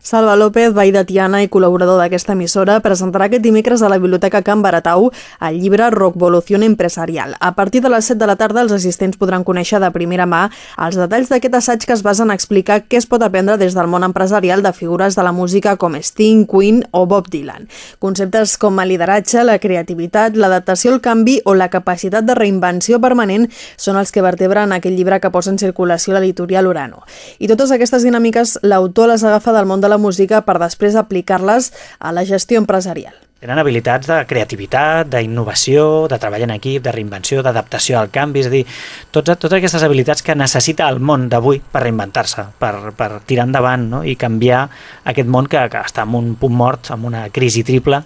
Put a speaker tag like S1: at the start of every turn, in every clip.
S1: Salva López, veí de Tiana i col·laborador d'aquesta emissora, presentarà aquest dimecres a la Biblioteca Can Baratau el llibre Rockvolución Empresarial. A partir de les 7 de la tarda, els assistents podran conèixer de primera mà els detalls d'aquest assaig que es basen a explicar què es pot aprendre des del món empresarial de figures de la música com Sting, Queen o Bob Dylan. Conceptes com el lideratge, la creativitat, l'adaptació al canvi o la capacitat de reinvenció permanent són els que vertebren aquest llibre que posa en circulació l'editorial Urano. I totes aquestes dinàmiques l'autor les agafa del món de de la música per després aplicar-les a la gestió empresarial.
S2: Tenen habilitats de creativitat, d'innovació, de treball en equip, de reinvenció, d'adaptació al canvi, és a dir, totes, totes aquestes habilitats que necessita el món d'avui per reinventar-se, per, per tirar endavant no? i canviar aquest món que, que està en un punt mort, amb una crisi triple,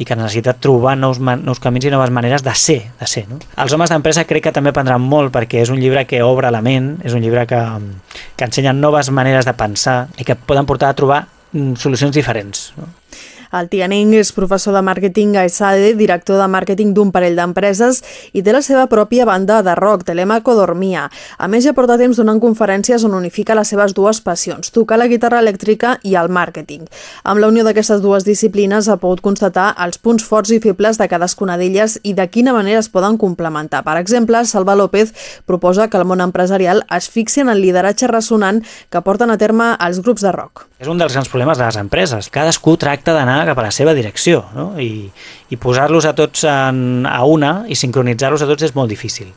S2: i que necessita trobar nous, nous camins i noves maneres de ser. De ser no? Els homes d'empresa crec que també aprendran molt perquè és un llibre que obre la ment, és un llibre que, que ensenya noves maneres de pensar i que poden portar a trobar mm, solucions diferents. No?
S1: El Tianeng és professor de màrqueting a ESADE, director de màrqueting d'un parell d'empreses i té la seva pròpia banda de rock, Telemaco Dormia. A més, ja porta temps donant conferències on unifica les seves dues passions, tocar la guitarra elèctrica i el màrqueting. Amb la unió d'aquestes dues disciplines ha pogut constatar els punts forts i febles de cadascuna d'elles i de quina manera es poden complementar. Per exemple, Salva López proposa que el món empresarial es fixi en el lideratge ressonant que porten a terme els grups de rock.
S2: És un dels grans problemes de les empreses. Cadascú tracta d'anar cap a la seva direcció no? i, i posar-los a tots en, a una i sincronitzar-los a tots és molt difícil.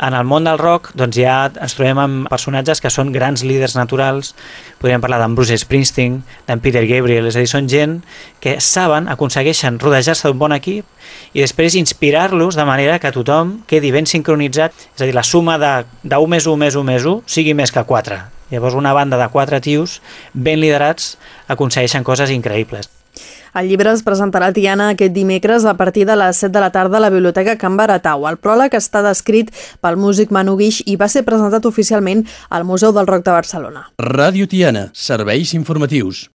S2: En el món del rock doncs ja ens trobem amb personatges que són grans líders naturals, podríem parlar d'en Bruce Springsteen, d'en Peter Gabriel, és a dir, són gent que saben, aconsegueixen rodejar-se d'un bon equip i després inspirar-los de manera que tothom quedi ben sincronitzat, és a dir, la suma de, de 1 més 1 més 1 més 1 sigui més que 4. Llavors una banda de quatre tios ben liderats aconsegueixen coses increïbles.
S1: El llibre es presentarà a Tiana aquest dimecres a partir de les 7 de la tarda a la Biblioteca Can Baratau. El pròleg està descrit pel músic Manu Guix i va ser presentat oficialment al Museu del Rock de Barcelona.
S3: Ràdio Tiana, serveis informatius.